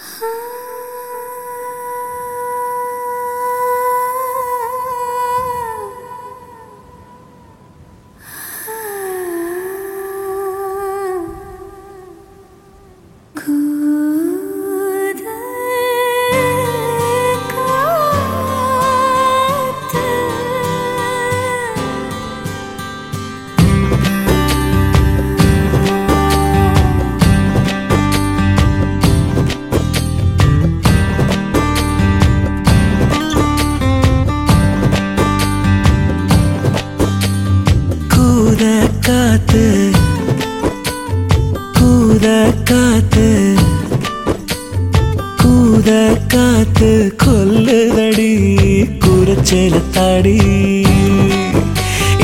啊。கூத காத்து கூத காத்து கொல்லுதடி குரச்சல தாடி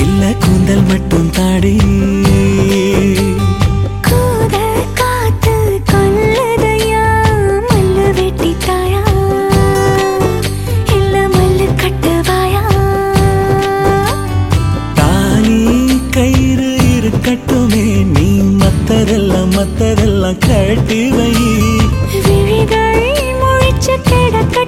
இல்ல கூந்தல் மட்டும் தாடி. கட்டுவை விழிகள் முழிச்சு கிடக்க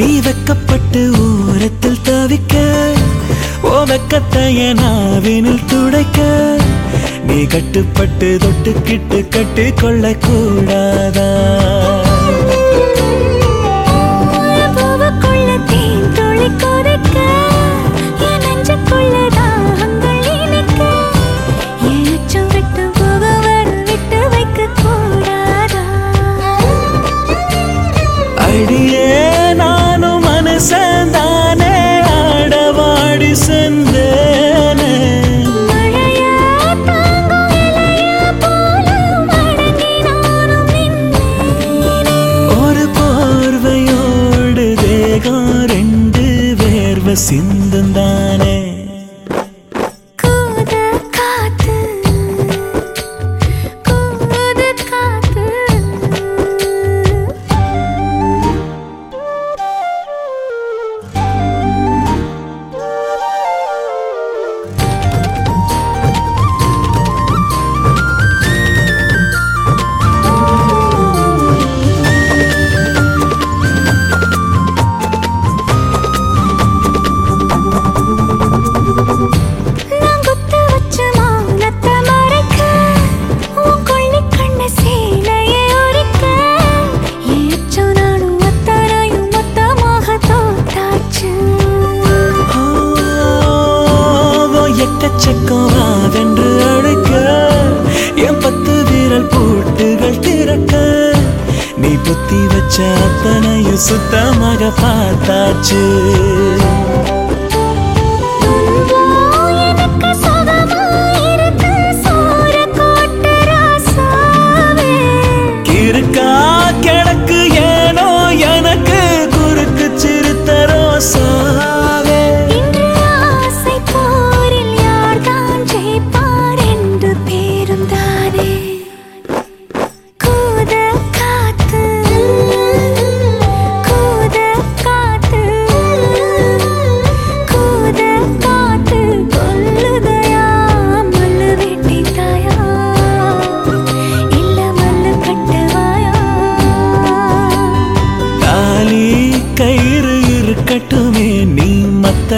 நீ வெக்கப்பட்டு ஊரத்தில் தவிக்க ஓ வெக்கத்தைய நாவினில் துடைக்க நீ கட்டுப்பட்டு தொட்டுக்கிட்டு கட்டு கொள்ள கூடாதா அடியே சர்வ சிந்தந்த வச்சுக்கோவா வென்று அழைக்க. என் பத்து வீரல் பூட்டுகள் திறக்க. நீ புத்தி வச்ச அத்தனையும் சுத்தமாக பார்த்தாச்சு.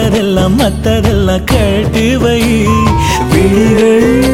மற்றதெல்லாம் மற்றதெல்லாம் கட்டுவை விழிகள்